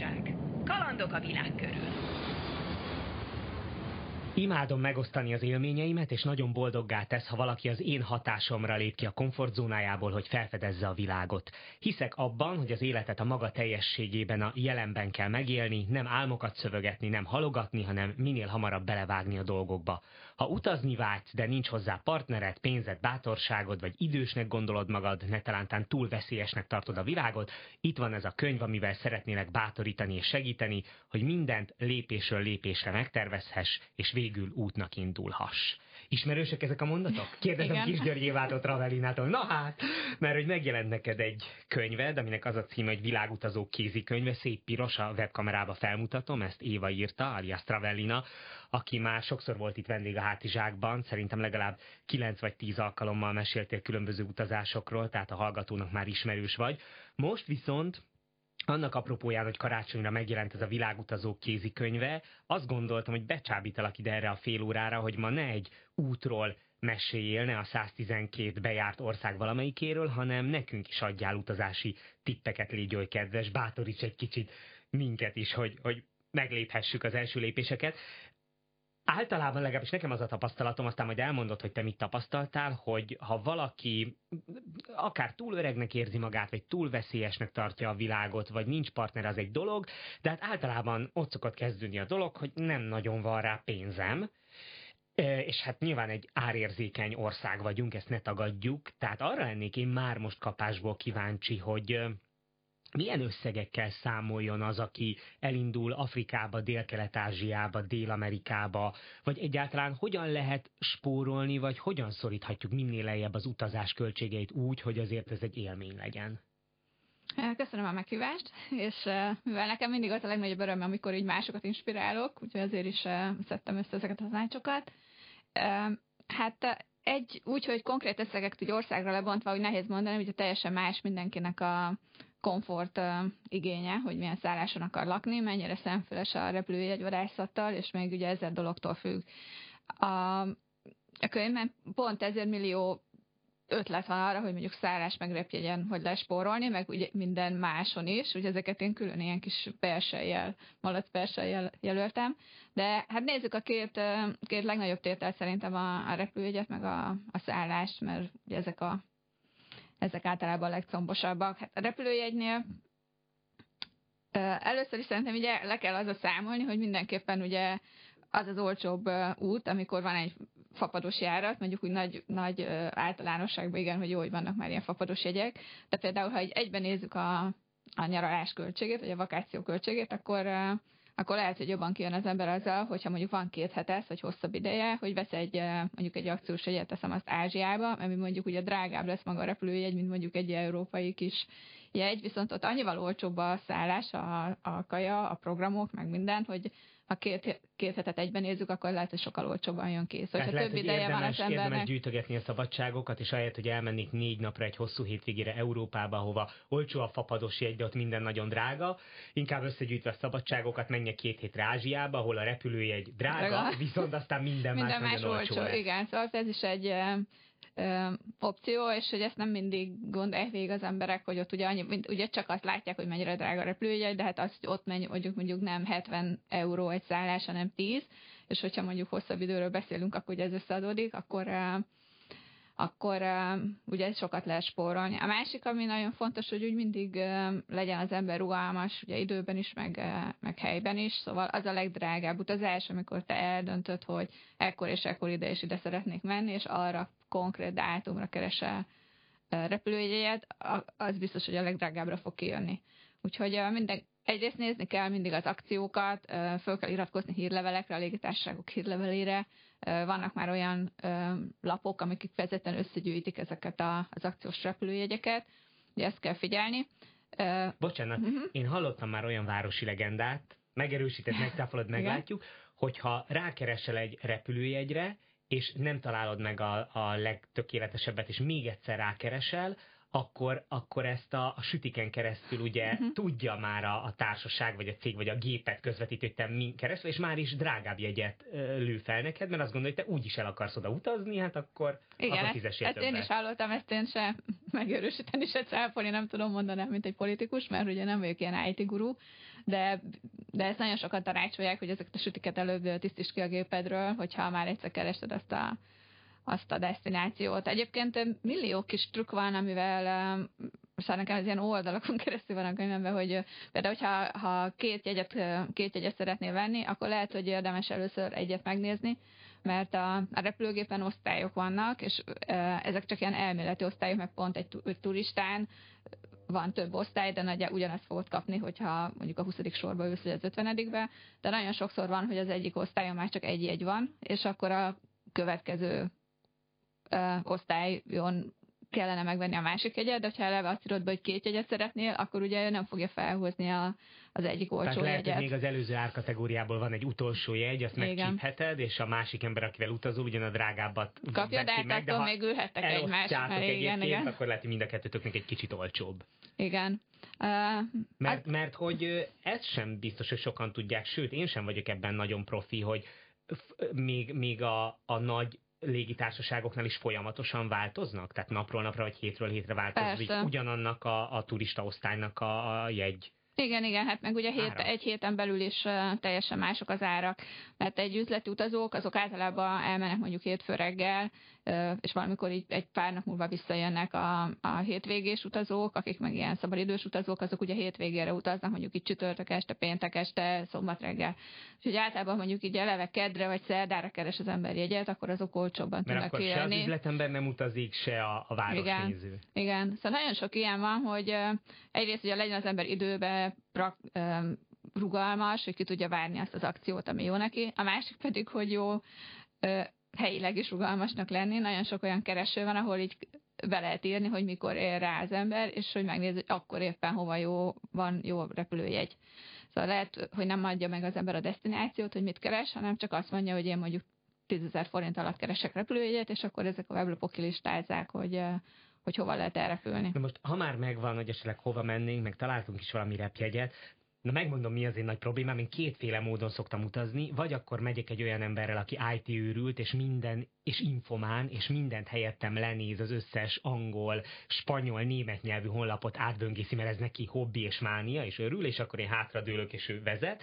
hátizsák. Kalandok a világ körül. Imádom megosztani az élményeimet, és nagyon boldoggá tesz, ha valaki az én hatásomra lép ki a komfortzónájából, hogy felfedezze a világot. Hiszek abban, hogy az életet a maga teljességében a jelenben kell megélni, nem álmokat szövegetni, nem halogatni, hanem minél hamarabb belevágni a dolgokba. Ha utazni vágysz, de nincs hozzá partnered, pénzed, bátorságod, vagy idősnek gondolod magad, ne talántán túl veszélyesnek tartod a világot, itt van ez a könyv, amivel szeretnélek bátorítani és segíteni, hogy mindent lépésről lépésre megtervezhess, és végül útnak indulhass. Ismerősek ezek a mondatok? Kérdezem Kis György Évátot Ravelinától. Na hát, mert hogy megjelent neked egy könyved, aminek az a címe, hogy Világutazó kézikönyve, szép piros, a webkamerába felmutatom, ezt Éva írta, alias Travellina, aki már sokszor volt itt vendég a hátizsákban, szerintem legalább 9 vagy 10 alkalommal meséltél különböző utazásokról, tehát a hallgatónak már ismerős vagy. Most viszont annak apropóján, hogy karácsonyra megjelent ez a világutazó kézikönyve, azt gondoltam, hogy becsábítalak ide erre a fél órára, hogy ma ne egy útról meséljél, ne a 112 bejárt ország valamelyikéről, hanem nekünk is adjál utazási tippeket, légy oly kedves, bátoríts egy kicsit minket is, hogy, hogy megléphessük az első lépéseket. Általában legalábbis nekem az a tapasztalatom, aztán majd elmondod, hogy te mit tapasztaltál, hogy ha valaki akár túl öregnek érzi magát, vagy túl veszélyesnek tartja a világot, vagy nincs partner, az egy dolog, de hát általában ott szokott kezdődni a dolog, hogy nem nagyon van rá pénzem, és hát nyilván egy árérzékeny ország vagyunk, ezt ne tagadjuk, tehát arra lennék én már most kapásból kíváncsi, hogy milyen összegekkel számoljon az, aki elindul Afrikába, Dél-Kelet-Ázsiába, Dél-Amerikába, vagy egyáltalán hogyan lehet spórolni, vagy hogyan szoríthatjuk minél lejjebb az utazás költségeit úgy, hogy azért ez egy élmény legyen? Köszönöm a meghívást, és mivel nekem mindig az a legnagyobb öröm, amikor így másokat inspirálok, úgyhogy azért is szedtem össze ezeket az tanácsokat. Hát egy, úgy, hogy konkrét összegek úgy országra lebontva, hogy nehéz mondani, ugye teljesen más mindenkinek a, komfort igénye, hogy milyen szálláson akar lakni, mennyire szemfüles a repülőjegyvadászattal, és még ugye ezer dologtól függ. A, a könyvben pont ezer millió ötlet van arra, hogy mondjuk szállás meg repjegyen, hogy lespórolni, meg ugye minden máson is, ugye ezeket én külön ilyen kis persejjel, malac persejjel jelöltem, de hát nézzük a két, két legnagyobb tétel szerintem a, a repülőjegyet, meg a, a szállást, mert ugye ezek a ezek általában a legcombosabbak. Hát a repülőjegynél először is szerintem ugye le kell az a számolni, hogy mindenképpen ugye az az olcsóbb út, amikor van egy fapados járat, mondjuk úgy nagy, nagy általánosságban igen, hogy jó, hogy vannak már ilyen fapados jegyek, de például, ha egy egyben nézzük a, a nyaralás költségét, vagy a vakáció költségét, akkor akkor lehet, hogy jobban kijön az ember azzal, hogyha mondjuk van két hetes, vagy hosszabb ideje, hogy vesz egy, mondjuk egy akciós jegyet, teszem azt Ázsiába, ami mondjuk ugye drágább lesz maga a repülőjegy, mint mondjuk egy európai kis jegy, viszont ott annyival olcsóbb a szállás, a, a kaja, a programok, meg minden, hogy ha két, két hetet egyben nézzük, akkor lehet, hogy sokkal olcsóbban jön ki. Szóval, ha több ideje van az embernek... Érdemes gyűjtögetni a szabadságokat, és ahelyett, hogy elmennék négy napra egy hosszú hétvégére Európába, hova olcsó a fapados jegy, de ott minden nagyon drága, inkább összegyűjtve a szabadságokat menjek két hétre Ázsiába, ahol a repülőjegy drága, drága. viszont aztán minden, minden más, más olcsó. olcsó. Igen, szóval ez is egy ö, opció, és hogy ezt nem mindig gondolják végig az emberek, hogy ott ugye, annyi, ugye csak azt látják, hogy mennyire drága a repülőjegy, de hát azt, hogy ott menj, mondjuk, mondjuk nem 70 euró egy szállás, hanem 10, és hogyha mondjuk hosszabb időről beszélünk, akkor ugye ez összeadódik, akkor akkor ugye sokat lehet spórolni. A másik, ami nagyon fontos, hogy úgy mindig legyen az ember rugalmas, ugye időben is, meg, uh, meg helyben is, szóval az a legdrágább utazás, amikor te eldöntöd, hogy ekkor és ekkor ide és ide szeretnék menni, és arra konkrét dátumra keresel repülőjegyet, az biztos, hogy a legdrágábbra fog kijönni. Úgyhogy minden, egyrészt nézni kell mindig az akciókat, föl kell iratkozni hírlevelekre, a légitársaságok hírlevelére. Vannak már olyan lapok, amik kifejezetten összegyűjtik ezeket az akciós repülőjegyeket, de ezt kell figyelni. Bocsánat, uh-huh. én hallottam már olyan városi legendát, megerősített, megtáfolod, meglátjuk, hogyha rákeresel egy repülőjegyre, és nem találod meg a, a legtökéletesebbet, és még egyszer rákeresel, akkor, akkor ezt a, a sütiken keresztül ugye uh-huh. tudja már a, a társaság, vagy a cég, vagy a gépet közvetítő, hogy te min keresztül, és már is drágább jegyet lő fel neked, mert azt gondolja, hogy te úgyis el akarsz oda utazni, hát akkor, Igen, akkor fizessél ezt, ezt én is hallottam, ezt én se megerősíteni, se cáfolni nem tudom mondani, mint egy politikus, mert ugye nem vagyok ilyen IT guru, de, de ezt nagyon sokan tanácsolják, hogy ezeket a sütiket előbb tisztíts ki a gépedről, hogyha már egyszer kerested azt a azt a destinációt. Egyébként millió kis trükk van, amivel szóval nekem ez ilyen oldalakon keresztül van a könyvemben, hogy például, hogyha ha két, jegyet, két jegyet szeretnél venni, akkor lehet, hogy érdemes először egyet megnézni, mert a, a repülőgépen osztályok vannak, és ezek csak ilyen elméleti osztályok, meg pont egy, turistán van több osztály, de nagy, ugyanazt fogod kapni, hogyha mondjuk a 20. sorba ülsz, vagy az 50 be de nagyon sokszor van, hogy az egyik osztályon már csak egy jegy van, és akkor a következő osztályon kellene megvenni a másik jegyet, de ha eleve azt írod be, hogy két jegyet szeretnél, akkor ugye nem fogja felhozni a, az egyik olcsó Tehát lehet, jegyet. hogy még az előző árkategóriából van egy utolsó jegy, azt megcsípheted, és a másik ember, akivel utazol, ugyan a drágábbat Kapja, de hát meg, attól még ülhettek egymásra. Igen, igen. akkor lehet, hogy mind a kettőtöknek egy kicsit olcsóbb. Igen. Uh, mert, mert hogy ezt sem biztos, hogy sokan tudják, sőt, én sem vagyok ebben nagyon profi, hogy még, még a, a nagy légitársaságoknál is folyamatosan változnak? Tehát napról napra vagy hétről hétre változik Persze. ugyanannak a, a turista osztálynak a, a jegy igen, igen, hát meg ugye hét, egy héten belül is uh, teljesen mások az árak, mert egy üzleti utazók, azok általában elmennek mondjuk hétfő reggel, és valamikor így egy pár nap múlva visszajönnek a, a hétvégés utazók, akik meg ilyen szabadidős utazók, azok ugye hétvégére utaznak, mondjuk itt csütörtök este, péntek este, szombat reggel. Úgyhogy általában mondjuk így eleve kedre vagy szerdára keres az ember jegyet, akkor azok olcsóbban Mert tudnak akkor kijönni. se az üzletember nem utazik, se a, a városnéző. Igen, igen, szóval nagyon sok ilyen van, hogy egyrészt ugye legyen az ember időbe prak, rugalmas, hogy ki tudja várni azt az akciót, ami jó neki. A másik pedig, hogy jó helyileg is rugalmasnak lenni. Nagyon sok olyan kereső van, ahol így be lehet írni, hogy mikor ér rá az ember, és hogy megnéz, hogy akkor éppen hova jó van jó repülőjegy. Szóval lehet, hogy nem adja meg az ember a destinációt, hogy mit keres, hanem csak azt mondja, hogy én mondjuk 10 forint alatt keresek repülőjegyet, és akkor ezek a weblapok kilistázzák, hogy, hogy hova lehet elrepülni. Na most, ha már megvan, hogy esetleg hova mennénk, meg találtunk is valami repjegyet, Na megmondom, mi az én nagy problémám. Én kétféle módon szoktam utazni, vagy akkor megyek egy olyan emberrel, aki IT őrült, és minden, és infomán, és mindent helyettem lenéz az összes angol, spanyol, német nyelvű honlapot átböngészi, mert ez neki hobbi és mánia, és örül, és akkor én hátradőlök, és ő vezet.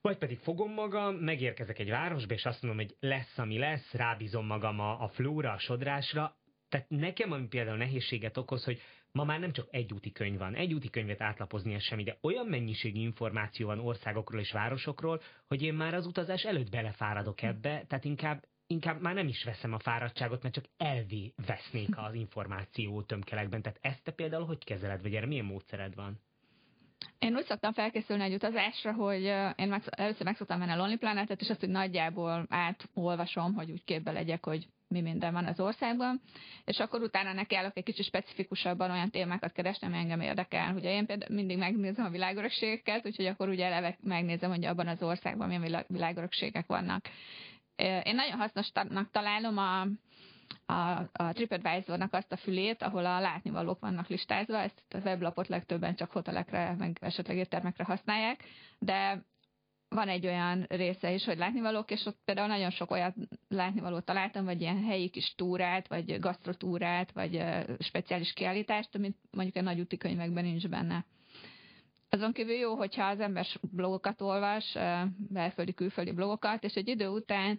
Vagy pedig fogom magam, megérkezek egy városba, és azt mondom, hogy lesz, ami lesz, rábízom magam a, a flóra, a sodrásra. Tehát nekem, ami például nehézséget okoz, hogy Ma már nem csak egy úti könyv van, egy úti könyvet átlapozni ez semmi, de olyan mennyiségű információ van országokról és városokról, hogy én már az utazás előtt belefáradok ebbe, tehát inkább inkább már nem is veszem a fáradtságot, mert csak elvé vesznék az információ tömkelekben. Tehát ezt te például hogy kezeled, vagy erre milyen módszered van? Én úgy szoktam felkészülni egy utazásra, hogy én meg, először meg szoktam menni a Lonely Planetet, és azt, hogy nagyjából átolvasom, hogy úgy képbe legyek, hogy mi minden van az országban, és akkor utána nekiállok egy kicsit specifikusabban olyan témákat keresni, ami engem érdekel. Ugye én például mindig megnézem a világörökségeket, úgyhogy akkor ugye eleve megnézem, hogy abban az országban milyen világörökségek vannak. Én nagyon hasznosnak találom a, a, a TripAdvisor-nak azt a fülét, ahol a látnivalók vannak listázva, ezt a weblapot legtöbben csak hotelekre, meg esetleg éttermekre használják, de van egy olyan része is, hogy látnivalók, és ott például nagyon sok olyan látnivalót találtam, vagy ilyen helyi kis túrát, vagy gasztrotúrát, vagy speciális kiállítást, amit mondjuk a nagy úti könyvekben nincs benne. Azon kívül jó, hogyha az ember blogokat olvas, belföldi, külföldi blogokat, és egy idő után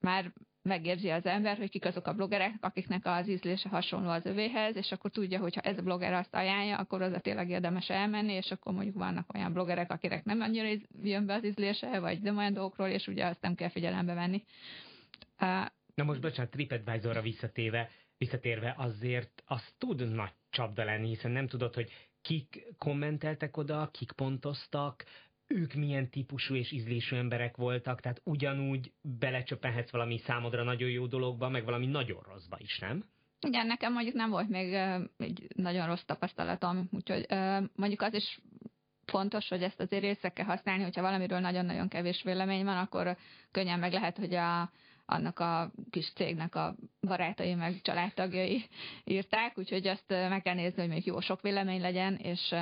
már megérzi az ember, hogy kik azok a bloggerek, akiknek az ízlése hasonló az övéhez, és akkor tudja, hogy ha ez a blogger azt ajánlja, akkor az a tényleg érdemes elmenni, és akkor mondjuk vannak olyan bloggerek, akiknek nem annyira jön be az ízlése, vagy nem olyan dolgokról, és ugye azt nem kell figyelembe venni. Na most bocsánat, TripAdvisor-ra visszatéve, visszatérve azért az tud nagy csapda lenni, hiszen nem tudod, hogy kik kommenteltek oda, kik pontoztak, ők milyen típusú és ízlésű emberek voltak, tehát ugyanúgy belecsöppenhetsz valami számodra nagyon jó dologba, meg valami nagyon rosszba is, nem? Igen, nekem mondjuk nem volt még egy nagyon rossz tapasztalatom, úgyhogy mondjuk az is fontos, hogy ezt azért észre használni, hogyha valamiről nagyon-nagyon kevés vélemény van, akkor könnyen meg lehet, hogy a, annak a kis cégnek a barátai meg családtagjai írták, úgyhogy azt meg kell nézni, hogy még jó sok vélemény legyen, és...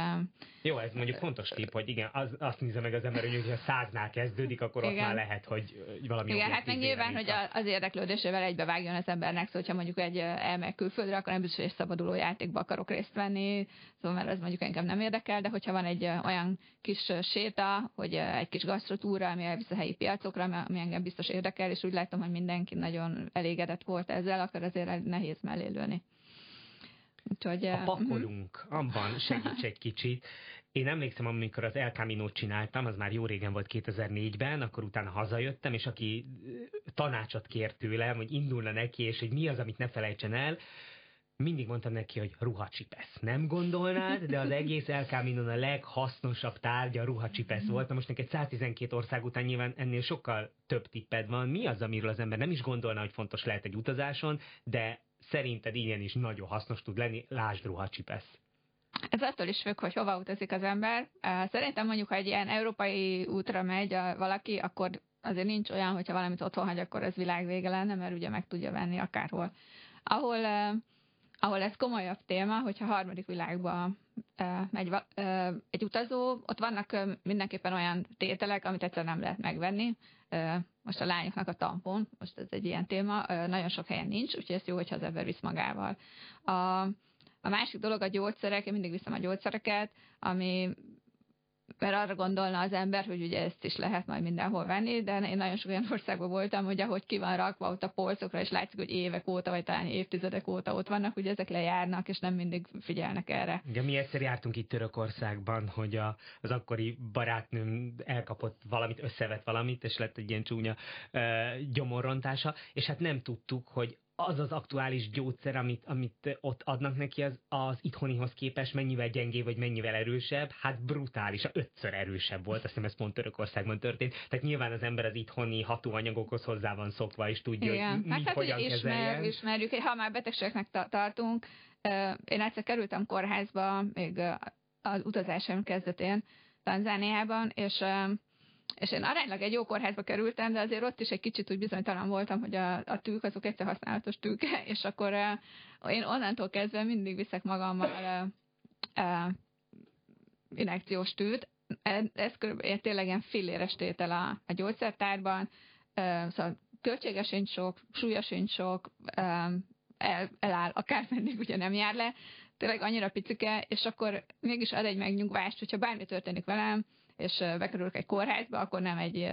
Jó, ez mondjuk fontos tipp, hogy igen, az, azt nézze meg az ember, hogy ha száznál kezdődik, akkor igen. ott már lehet, hogy valami Igen, hát meg nyilván, hogy az érdeklődésével egybevágjon az embernek, szóval ha mondjuk egy elmegy külföldre, akkor nem biztos, hogy szabaduló játékba akarok részt venni, szóval mert ez mondjuk engem nem érdekel, de hogyha van egy olyan kis séta, hogy egy kis gasztrotúra, ami elvisz a helyi piacokra, ami engem biztos érdekel, és úgy látom, hogy mindenki nagyon elégedett volt ezzel, akkor azért nehéz mellé lőni. Úgyhogy, a pakolunk, uh-huh. abban segíts egy kicsit. Én emlékszem, amikor az El camino csináltam, az már jó régen volt 2004-ben, akkor utána hazajöttem, és aki tanácsot kért tőlem, hogy indulna neki, és hogy mi az, amit ne felejtsen el, mindig mondtam neki, hogy ruhacsipesz. Nem gondolnád, de az egész El a leghasznosabb tárgya a ruhacsipesz volt. Na most neked 112 ország után nyilván ennél sokkal több tipped van. Mi az, amiről az ember nem is gondolna, hogy fontos lehet egy utazáson, de szerinted ilyen is nagyon hasznos tud lenni, lásd ruhacsipesz. Ez attól is függ, hogy hova utazik az ember. Szerintem mondjuk, ha egy ilyen európai útra megy valaki, akkor azért nincs olyan, hogyha valamit otthon hagy, akkor ez világvége lenne, mert ugye meg tudja venni akárhol. Ahol ahol ez komolyabb téma, hogyha harmadik világba megy egy utazó, ott vannak mindenképpen olyan tételek, amit egyszer nem lehet megvenni. Most a lányoknak a tampon, most ez egy ilyen téma, nagyon sok helyen nincs, úgyhogy ez jó, hogyha az ember visz magával. A, másik dolog a gyógyszerek, én mindig viszem a gyógyszereket, ami mert arra gondolna az ember, hogy ugye ezt is lehet majd mindenhol venni, de én nagyon sok olyan országban voltam, hogy ahogy ki van rakva ott a polcokra, és látszik, hogy évek óta, vagy talán évtizedek óta ott vannak, hogy ezek lejárnak, és nem mindig figyelnek erre. Igen, mi egyszer jártunk itt Törökországban, hogy a, az akkori barátnőm elkapott valamit, összevett valamit, és lett egy ilyen csúnya uh, gyomorrontása, és hát nem tudtuk, hogy az az aktuális gyógyszer, amit, amit ott adnak neki, az, az itthonihoz képest mennyivel gyengé vagy mennyivel erősebb, hát brutális, ötször erősebb volt, azt hiszem ez pont Törökországban történt. Tehát nyilván az ember az itthoni hatóanyagokhoz hozzá van szokva, és tudja, Igen. hogy mi, hát, hát hogyan ismer, kezeljen. Ismerjük, ha már betegségnek tartunk, én egyszer kerültem kórházba, még az utazásom kezdetén, Tanzániában, és és én aránylag egy jó kórházba kerültem, de azért ott is egy kicsit úgy bizonytalan voltam, hogy a, a tűk azok egyszer használatos tűke, és akkor uh, én onnantól kezdve mindig viszek magammal uh, uh, inekciós tűt. Ez, körülbelül tényleg ilyen filléres tétel a, a gyógyszertárban, uh, szóval költsége sincs sok, súlya sincs sok, um, el, eláll, akármeddig ugye nem jár le, tényleg annyira picike, és akkor mégis ad egy megnyugvást, hogyha bármi történik velem, és bekerülök egy kórházba, akkor nem egy,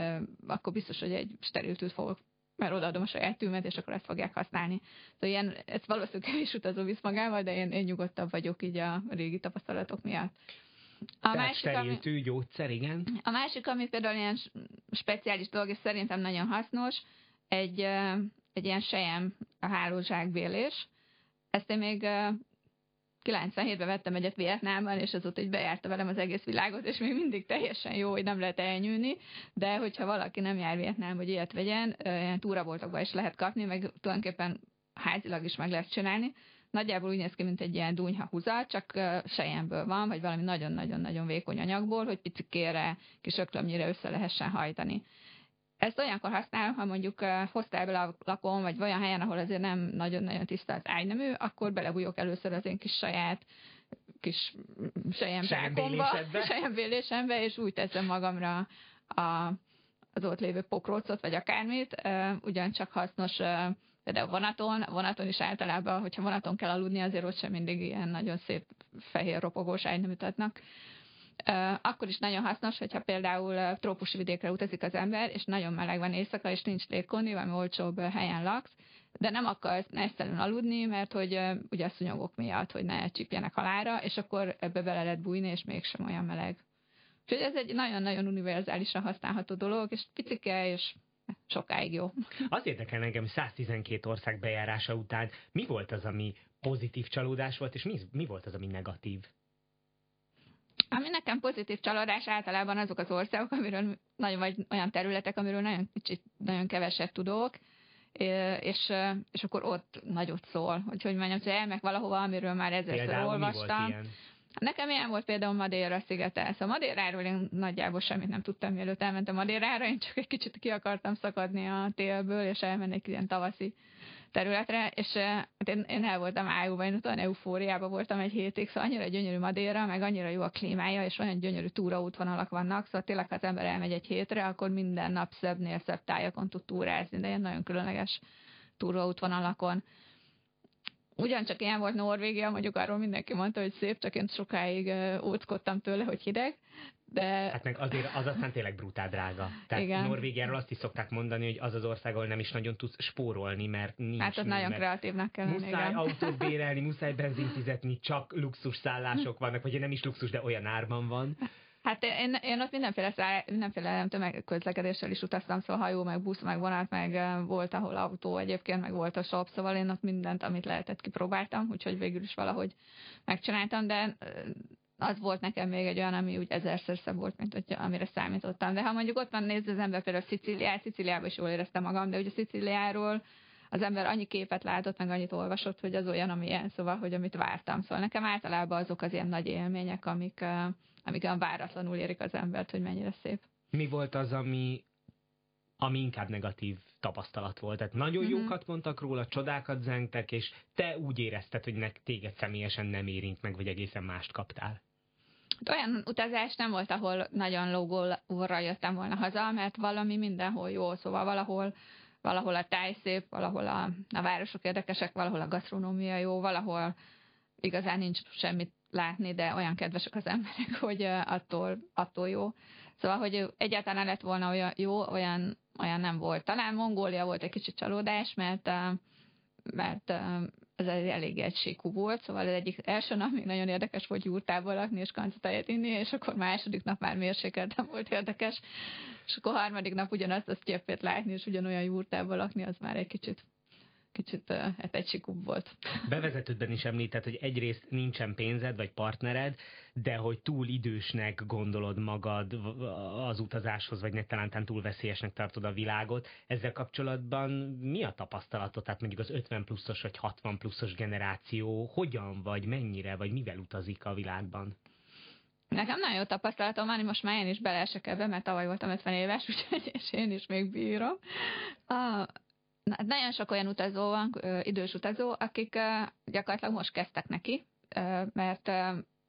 akkor biztos, hogy egy steril tűt fogok mert odaadom a saját tűmet, és akkor ezt fogják használni. Szóval ilyen, ez valószínűleg kevés utazó visz magával, de én, én nyugodtabb vagyok így a régi tapasztalatok miatt. A másik, ami, tű, gyógyszer, igen. A másik, ami például ilyen speciális dolog, és szerintem nagyon hasznos, egy, egy ilyen sejem a hálózsákbélés. Ezt én még 97-ben vettem egyet Vietnámban, és azóta így bejárta velem az egész világot, és még mindig teljesen jó, hogy nem lehet elnyűlni, de hogyha valaki nem jár Vietnám, hogy ilyet vegyen, ilyen túraboltokba is lehet kapni, meg tulajdonképpen házilag is meg lehet csinálni. Nagyjából úgy néz ki, mint egy ilyen dunyha húzat, csak sejemből van, vagy valami nagyon-nagyon-nagyon vékony anyagból, hogy picikére, kis öklömnyire össze lehessen hajtani. Ezt olyankor használom, ha mondjuk hostelben lakom, vagy olyan helyen, ahol azért nem nagyon-nagyon tiszta az ágynemű, akkor belebújok először az én kis saját kis sejemvélésembe, és úgy teszem magamra a, az ott lévő pokrócot, vagy akármit, ugyancsak hasznos de vonaton, vonaton is általában, hogyha vonaton kell aludni, azért ott sem mindig ilyen nagyon szép fehér ropogós ágyneműt adnak. Akkor is nagyon hasznos, hogyha például trópusi vidékre utazik az ember, és nagyon meleg van éjszaka, és nincs légkondi, vagy olcsóbb helyen laksz, de nem akarsz nesztelően aludni, mert hogy ugye a szúnyogok miatt, hogy ne csípjenek halára, és akkor ebbe bele lehet bújni, és mégsem olyan meleg. Úgyhogy ez egy nagyon-nagyon univerzálisan használható dolog, és picike, és sokáig jó. Az érdekel engem 112 ország bejárása után, mi volt az, ami pozitív csalódás volt, és mi, mi volt az, ami negatív? Ami nekem pozitív csalódás általában azok az országok, amiről nagyon, vagy olyan területek, amiről nagyon kicsit, nagyon keveset tudok, és, és akkor ott nagyot szól. Hogy hogy mondjam, hogy elmek valahova, amiről már ezerszer olvastam. Nekem ilyen volt például Madeira szigete. Szóval Madeiráról én nagyjából semmit nem tudtam, mielőtt elmentem Madeirára, én csak egy kicsit ki akartam szakadni a télből, és elmennék ilyen tavaszi területre, és hát én, én el voltam ájúban, én olyan eufóriában voltam egy hétig, szóval annyira gyönyörű Madéra, meg annyira jó a klímája, és olyan gyönyörű túraútvonalak vannak, szóval tényleg, ha az ember elmegy egy hétre, akkor minden nap szebbnél szebb tájakon tud túrázni, de ilyen nagyon különleges túraútvonalakon. Ugyancsak ilyen volt Norvégia, mondjuk arról mindenki mondta, hogy szép, csak én sokáig óckodtam tőle, hogy hideg, de... Hát meg azért az aztán tényleg brutál drága. Tehát Igen. Norvégiáról azt is szokták mondani, hogy az az ország, ahol nem is nagyon tudsz spórolni, mert nincs. Hát ott nagyon kreatívnak kell lenni. Muszáj igen. autót bérelni, muszáj benzint fizetni, csak luxus szállások vannak, vagy nem is luxus, de olyan árban van. Hát én, én ott mindenféle, száll, mindenféle nem tömegközlekedéssel is utaztam, szóval hajó, meg busz, meg vonat, meg volt, ahol autó egyébként, meg volt a shop, szóval én ott mindent, amit lehetett, kipróbáltam, úgyhogy végül is valahogy megcsináltam, de az volt nekem még egy olyan, ami úgy ezerszer szebb volt, mint hogy, amire számítottam. De ha mondjuk ott van nézd az ember például Szicíliát, Szicíliában is jól éreztem magam, de ugye Szicíliáról az ember annyi képet látott, meg annyit olvasott, hogy az olyan, amilyen, szóval, hogy amit vártam. Szóval nekem általában azok az ilyen nagy élmények, amik, amik olyan váratlanul érik az embert, hogy mennyire szép. Mi volt az, ami, ami inkább negatív tapasztalat volt. Tehát nagyon uh-huh. jókat mondtak róla, csodákat zengtek, és te úgy érezted, hogy nek téged személyesen nem érint meg, vagy egészen mást kaptál. Olyan utazás nem volt, ahol nagyon logóra jöttem volna haza, mert valami mindenhol jó, szóval valahol valahol a táj szép, valahol a, a városok érdekesek, valahol a gasztronómia jó, valahol igazán nincs semmit látni, de olyan kedvesek az emberek, hogy attól, attól jó. Szóval, hogy egyáltalán lett volna olyan jó, olyan, olyan nem volt. Talán Mongólia volt egy kicsit csalódás, mert, mert egy elég egységú volt, szóval az egyik első nap még nagyon érdekes volt gyúrtából lakni és kancatajet inni, és akkor második nap már mérsékeltem volt érdekes, és akkor harmadik nap ugyanazt a sztyeppét látni, és ugyanolyan júrtából lakni, az már egy kicsit kicsit uh, egysikúbb volt. Bevezetődben is említett, hogy egyrészt nincsen pénzed vagy partnered, de hogy túl idősnek gondolod magad az utazáshoz, vagy talán túl veszélyesnek tartod a világot. Ezzel kapcsolatban mi a tapasztalatot? Tehát mondjuk az 50 pluszos vagy 60 pluszos generáció hogyan vagy, mennyire, vagy mivel utazik a világban? Nekem nagyon jó tapasztalatom van, most már én is beleesek ebbe, mert tavaly voltam 50 éves, úgyhogy és én is még bírom. A, nagyon sok olyan utazó van, idős utazó, akik gyakorlatilag most kezdtek neki, mert,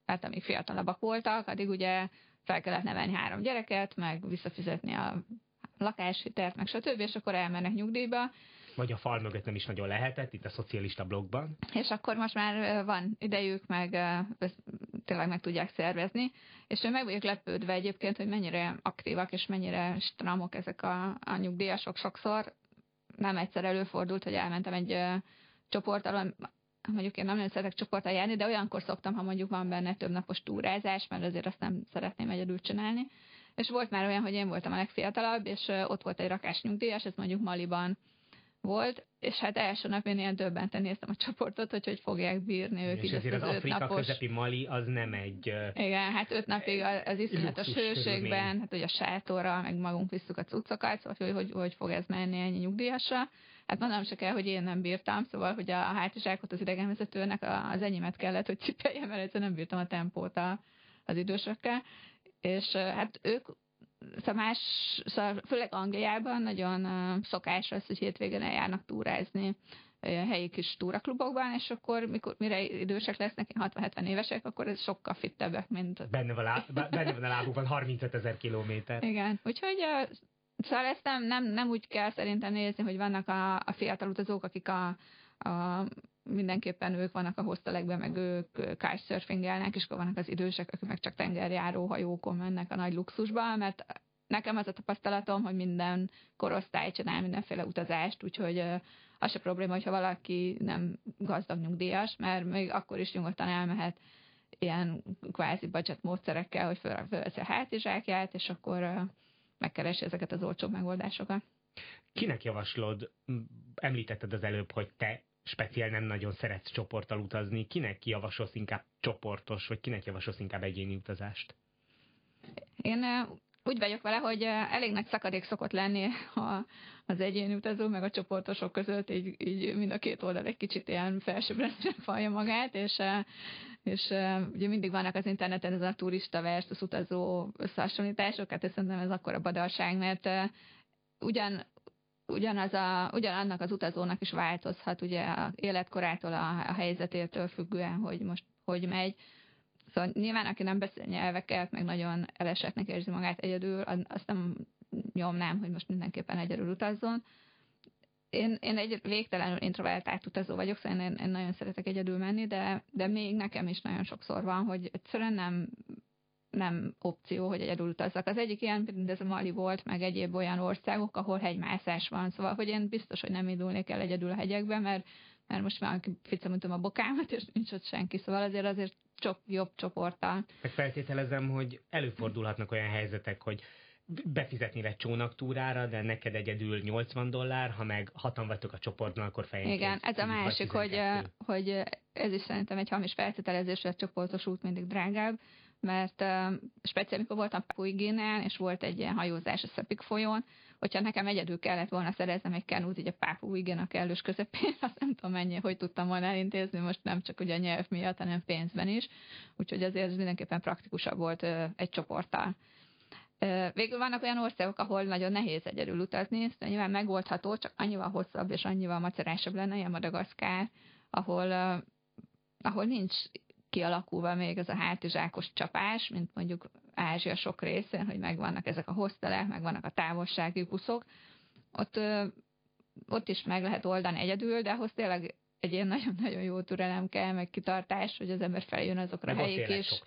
mert amíg fiatalabbak voltak, addig ugye fel kellett nevelni három gyereket, meg visszafizetni a lakáshitelt, meg stb., és akkor elmennek nyugdíjba. Vagy a fal mögött nem is nagyon lehetett, itt a szocialista blogban. És akkor most már van idejük, meg tényleg meg tudják szervezni, és én meg vagyok lepődve egyébként, hogy mennyire aktívak, és mennyire stramok ezek a, a nyugdíjasok sokszor, nem egyszer előfordult, hogy elmentem egy uh, csoporttal, mondjuk én nem nagyon szeretek csoporttal járni, de olyankor szoktam, ha mondjuk van benne több napos túrázás, mert azért azt nem szeretném egyedül csinálni. És volt már olyan, hogy én voltam a legfiatalabb, és ott volt egy rakás nyugdíjas, ez mondjuk Maliban volt, és hát első nap én ilyen döbbenten néztem a csoportot, hogy hogy fogják bírni ők. És ezért az, az Afrika napos... közepi Mali az nem egy... Igen, hát öt napig az iszonyatos hőségben, hát hogy a sátorra, meg magunk visszük a cuccokat, szóval hogy, hogy, hogy fog ez menni ennyi nyugdíjasra. Hát mondanom se kell, hogy én nem bírtam, szóval, hogy a hátizsákot az idegenvezetőnek az enyémet kellett, hogy cipeljem, mert egyszerűen nem bírtam a tempót a, az idősökkel. És hát ők szóval más, szóval főleg Angliában nagyon szokás az, hogy hétvégén eljárnak túrázni helyi kis túraklubokban, és akkor, mikor, mire idősek lesznek, 60-70 évesek, akkor ez sokkal fittebbek, mint... Benne van, lá, benne van a lábukban 35 ezer kilométer. Igen, úgyhogy szóval ezt nem, nem, nem úgy kell szerintem nézni, hogy vannak a, a fiatal utazók, akik a, a mindenképpen ők vannak a hostelekben, meg ők kitesurfingelnek, és akkor vannak az idősek, akik meg csak tengerjáró hajókon mennek a nagy luxusba, mert nekem az a tapasztalatom, hogy minden korosztály csinál mindenféle utazást, úgyhogy az se probléma, hogyha valaki nem gazdag nyugdíjas, mert még akkor is nyugodtan elmehet ilyen kvázi budget módszerekkel, hogy fölveszi a hátizsákját, és akkor megkeresi ezeket az olcsó megoldásokat. Kinek javaslod, említetted az előbb, hogy te speciál nem nagyon szeretsz csoporttal utazni, kinek javasolsz inkább csoportos, vagy kinek javasolsz inkább egyéni utazást? Én úgy vagyok vele, hogy elég nagy szakadék szokott lenni a, az egyéni utazó, meg a csoportosok között, így, így mind a két oldal egy kicsit ilyen felsőbbre falja magát, és, és ugye mindig vannak az interneten ez a turista versus utazó összehasonlítások, hát szerintem ez akkor a badalság, mert ugyan ugyanaz a, ugyanannak az utazónak is változhat, ugye a életkorától, a, a helyzetétől függően, hogy most hogy megy. Szóval nyilván, aki nem beszél nyelveket, meg nagyon elesetnek érzi magát egyedül, azt nem nyomnám, hogy most mindenképpen egyedül utazzon. Én, én egy végtelenül introvertált utazó vagyok, szóval én, én nagyon szeretek egyedül menni, de, de még nekem is nagyon sokszor van, hogy egyszerűen nem nem opció, hogy egyedül utazzak. Az egyik ilyen, mint ez a Mali volt, meg egyéb olyan országok, ahol hegymászás van. Szóval, hogy én biztos, hogy nem indulnék el egyedül a hegyekbe, mert, mert most már ficamítom a bokámat, és nincs ott senki. Szóval azért azért csak jobb csoporttal. Meg feltételezem, hogy előfordulhatnak olyan helyzetek, hogy befizetni egy csónaktúrára, de neked egyedül 80 dollár, ha meg hatan vagytok a csoportban, akkor fejenként. Igen, ez a másik, hogy, hogy ez is szerintem egy hamis feltételezés, hogy a csoportos út mindig drágább, mert uh, speciál, amikor voltam Papuigénál, és volt egy ilyen hajózás a Szepik folyón, hogyha nekem egyedül kellett volna szereznem egy kenút így a Papuigén a kellős közepén, azt nem tudom mennyi, hogy tudtam volna elintézni, most nem csak ugye a nyelv miatt, hanem pénzben is, úgyhogy azért ez mindenképpen praktikusabb volt uh, egy csoporttal. Végül vannak olyan országok, ahol nagyon nehéz egyedül utazni, de nyilván megoldható, csak annyival hosszabb és annyival macerásabb lenne, ilyen Madagaszkár, ahol, ahol nincs kialakulva még ez a hátizsákos csapás, mint mondjuk Ázsia sok részén, hogy megvannak ezek a hostelek, megvannak a távolsági buszok. Ott, ott is meg lehet oldani egyedül, de ahhoz tényleg egy ilyen nagyon-nagyon jó türelem kell, meg kitartás, hogy az ember feljön azokra a helyik is.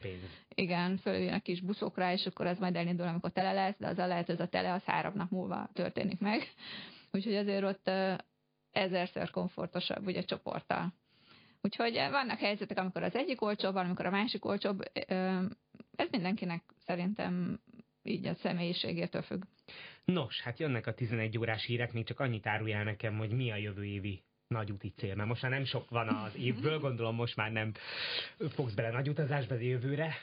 Igen, följön a kis buszokra, és akkor az majd elindul, amikor tele lesz, de az a lehet, ez a tele, az három nap múlva történik meg. Úgyhogy azért ott ezerszer komfortosabb ugye csoporttal. Úgyhogy vannak helyzetek, amikor az egyik olcsóbb, amikor a másik olcsóbb. Ez mindenkinek szerintem így a személyiségétől függ. Nos, hát jönnek a 11 órás hírek, még csak annyit árulj nekem, hogy mi a jövő évi nagy úti cél, mert most már nem sok van az évből, gondolom most már nem fogsz bele nagy utazásba jövőre.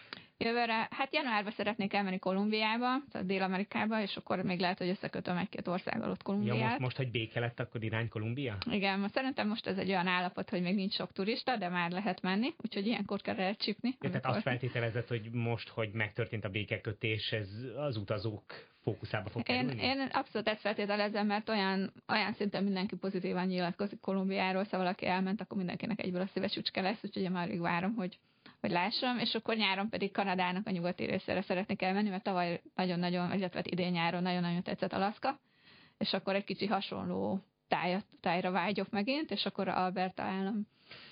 Jövőre, hát januárban szeretnék elmenni Kolumbiába, tehát Dél-Amerikába, és akkor még lehet, hogy összekötöm egy-két országgal ott Kolumbiát. Ja, most, most, hogy béke lett, akkor irány Kolumbia? Igen, szerintem most ez egy olyan állapot, hogy még nincs sok turista, de már lehet menni, úgyhogy ilyenkor kell elcsípni. Ja, tehát azt feltételezett, hogy most, hogy megtörtént a békekötés, ez az utazók fókuszába fog én, én abszolút ezt feltételezem, mert olyan, olyan szinten mindenki pozitívan nyilatkozik Kolumbiáról, szóval aki elment, akkor mindenkinek egyből a szíves lesz, úgyhogy én már várom, hogy hogy lássam, és akkor nyáron pedig Kanadának a nyugati részére szeretnék elmenni, mert tavaly nagyon-nagyon, illetve hát idén nyáron nagyon-nagyon tetszett Alaszka, és akkor egy kicsi hasonló tájat, tájra vágyok megint, és akkor Alberta állam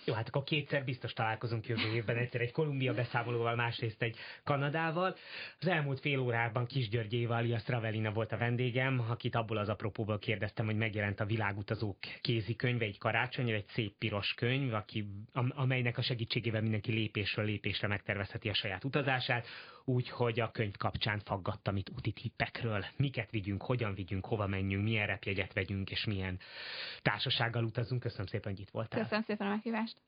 jó, hát akkor kétszer biztos találkozunk jövő évben, egyszer egy Kolumbia beszámolóval, másrészt egy Kanadával. Az elmúlt fél órában Kis György Éva, alias Ravelina volt a vendégem, akit abból az apropóból kérdeztem, hogy megjelent a világutazók kézikönyve, egy karácsonyra, egy szép piros könyv, aki, amelynek a segítségével mindenki lépésről lépésre megtervezheti a saját utazását úgyhogy a könyv kapcsán faggattam itt úti tippekről. Miket vigyünk, hogyan vigyünk, hova menjünk, milyen repjegyet vegyünk, és milyen társasággal utazunk. Köszönöm szépen, hogy itt voltál. Köszönöm szépen a meghívást.